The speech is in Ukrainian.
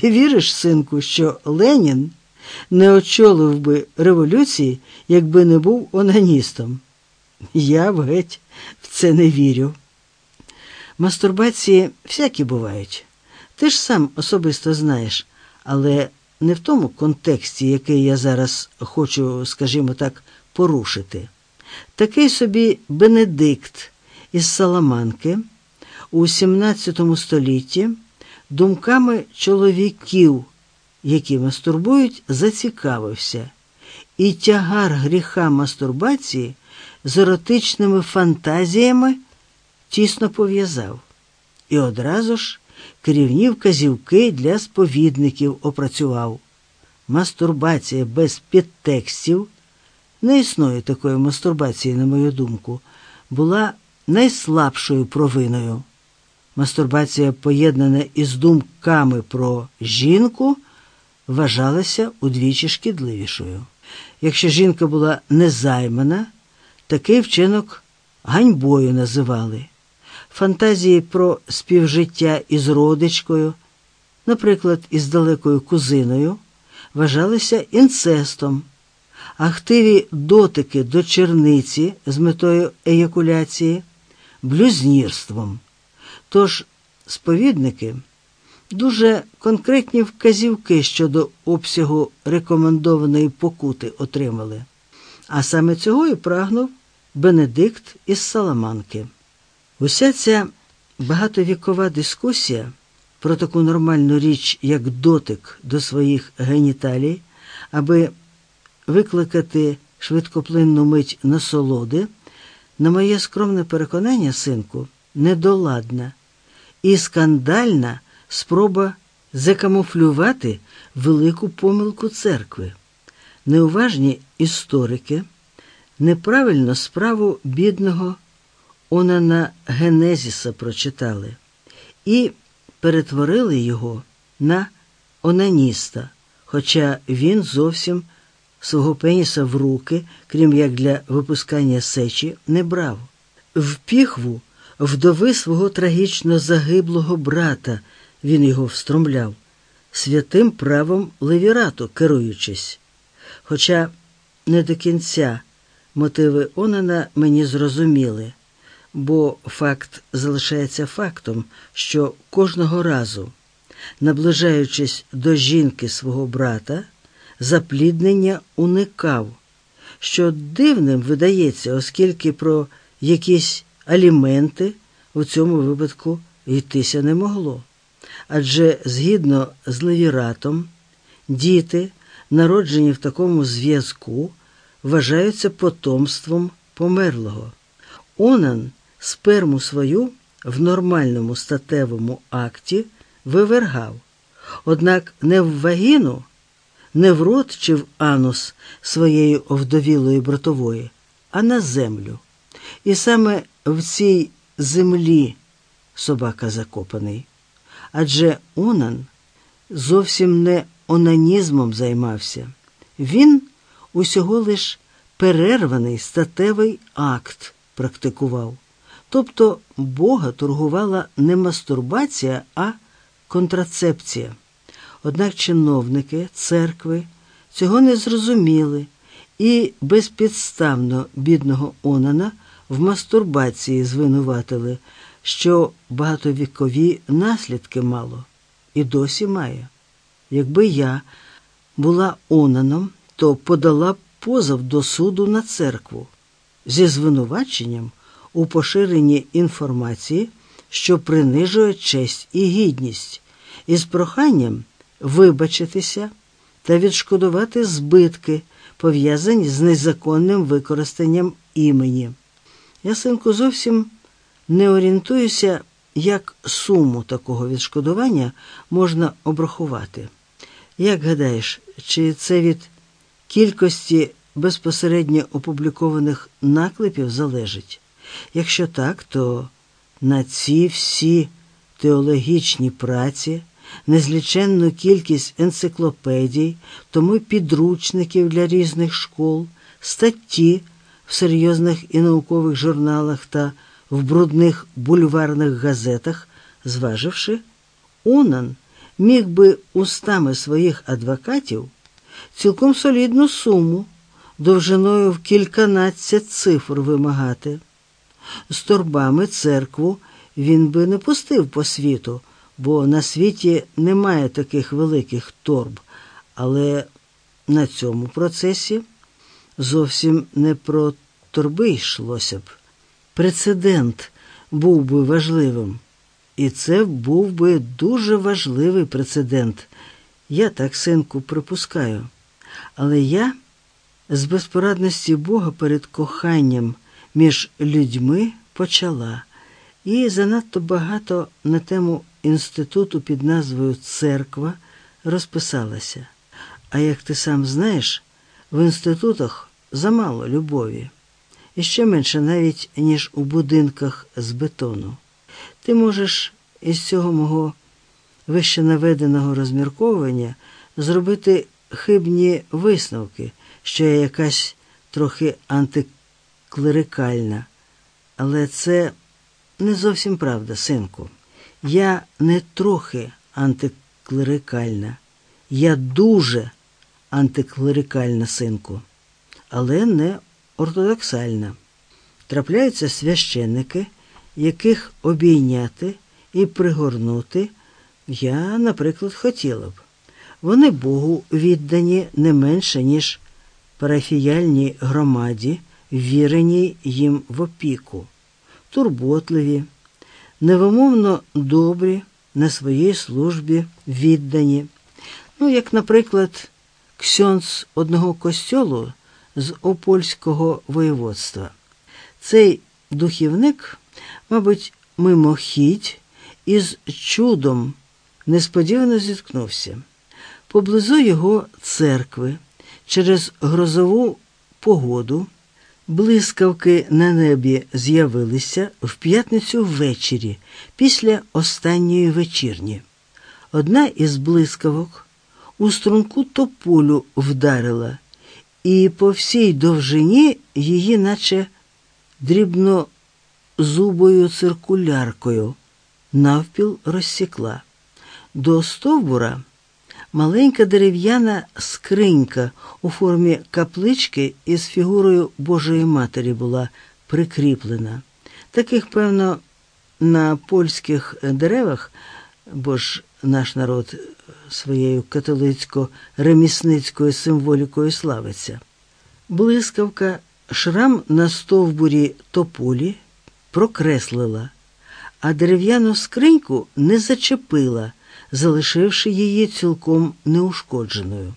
Ти віриш, синку, що Ленін не очолив би революції, якби не був онаністом? Я геть в це не вірю. Мастурбації всякі бувають. Ти ж сам особисто знаєш, але не в тому контексті, який я зараз хочу, скажімо так, порушити. Такий собі Бенедикт із Саламанки у XVII столітті думками чоловіків, які мастурбують, зацікавився, і тягар гріха мастурбації з еротичними фантазіями тісно пов'язав. І одразу ж керівні вказівки для сповідників опрацював. Мастурбація без підтекстів, не існує такої мастурбації, на мою думку, була найслабшою провиною. Мастурбація, поєднана із думками про жінку, вважалася удвічі шкідливішою. Якщо жінка була незаймана, такий вчинок ганьбою називали. Фантазії про співжиття із родичкою, наприклад, із далекою кузиною, вважалися інцестом, ахтиві дотики до черниці з метою еякуляції блюзнірством. Тож сповідники дуже конкретні вказівки щодо обсягу рекомендованої покути отримали. А саме цього і прагнув Бенедикт із Саламанки. Уся ця багатовікова дискусія про таку нормальну річ, як дотик до своїх геніталій, аби викликати швидкоплинну мить насолоди, на моє скромне переконання, синку, недоладна і скандальна спроба закамуфлювати велику помилку церкви. Неуважні історики неправильно справу бідного Онана Генезіса прочитали і перетворили його на онаніста, хоча він зовсім свого пеніса в руки, крім як для випускання сечі, не брав. В піхву вдови свого трагічно загиблого брата він його встромляв, святим правом левірату керуючись. Хоча не до кінця мотиви Онана мені зрозуміли, бо факт залишається фактом, що кожного разу, наближаючись до жінки свого брата, запліднення уникав, що дивним видається, оскільки про якісь аліменти у цьому випадку йтися не могло. Адже згідно з левіратом, діти, народжені в такому зв'язку, вважаються потомством померлого. Онан сперму свою в нормальному статевому акті вивергав, однак не в вагіну, не в рот чи в анус своєї овдовілої братової, а на землю. І саме в цій землі собака закопаний. Адже Онан зовсім не онанізмом займався. Він усього лиш перерваний статевий акт практикував. Тобто Бога тургувала не мастурбація, а контрацепція. Однак чиновники церкви цього не зрозуміли і безпідставно бідного Онана в мастурбації звинуватили, що багатовікові наслідки мало і досі має. Якби я була Онаном, то подала б позов до суду на церкву зі звинуваченням у поширенні інформації, що принижує честь і гідність, і з проханням вибачитися та відшкодувати збитки, пов'язані з незаконним використанням імені. Я, синку, зовсім не орієнтуюся, як суму такого відшкодування можна обрахувати. Як гадаєш, чи це від кількості безпосередньо опублікованих наклепів залежить? Якщо так, то на ці всі теологічні праці, незліченну кількість енциклопедій, тому підручників для різних школ, статті в серйозних і наукових журналах та в брудних бульварних газетах, зваживши, Унан міг би устами своїх адвокатів цілком солідну суму довжиною в кільканадцять цифр вимагати. З торбами церкву він би не пустив по світу, бо на світі немає таких великих торб, але на цьому процесі зовсім не про торби йшлося б. Прецедент був би важливим. І це був би дуже важливий прецедент. Я так, синку, припускаю. Але я з безпорадності Бога перед коханням між людьми почала і занадто багато на тему інституту під назвою Церква розписалася. А як ти сам знаєш, в інститутах замало любові, і ще менше навіть, ніж у будинках з бетону. Ти можеш із цього мого вище наведеного розмірковування зробити хибні висновки, що я якась трохи антиклерикальна. Але це не зовсім правда, синку. Я не трохи антиклерикальна, я дуже антиклерикальна, синку, але не ортодоксальна. Трапляються священники, яких обійняти і пригорнути я, наприклад, хотіла б. Вони Богу віддані не менше, ніж парафіяльній громаді, віреній їм в опіку, турботливі, невимовно добрі на своїй службі віддані. Ну, як, наприклад, ксьонц одного костьолу з Опольського воєводства. Цей духівник, мабуть, мимохідь із чудом несподівано зіткнувся. Поблизу його церкви через грозову погоду блискавки на небі з'явилися в п'ятницю ввечері після останньої вечірні. Одна із блискавок у струнку тополю вдарила, і по всій довжині її, наче дрібно зубою циркуляркою, навпіл розсікла. До стовбура маленька дерев'яна скринька у формі каплички із фігурою Божої Матері була прикріплена. Таких, певно, на польських деревах, бо ж наш народ своєю католицько-ремісницькою символікою славиться. Блискавка, шрам на стовбурі тополі прокреслила, а дерев'яну скриньку не зачепила залишивши її цілком неушкодженою.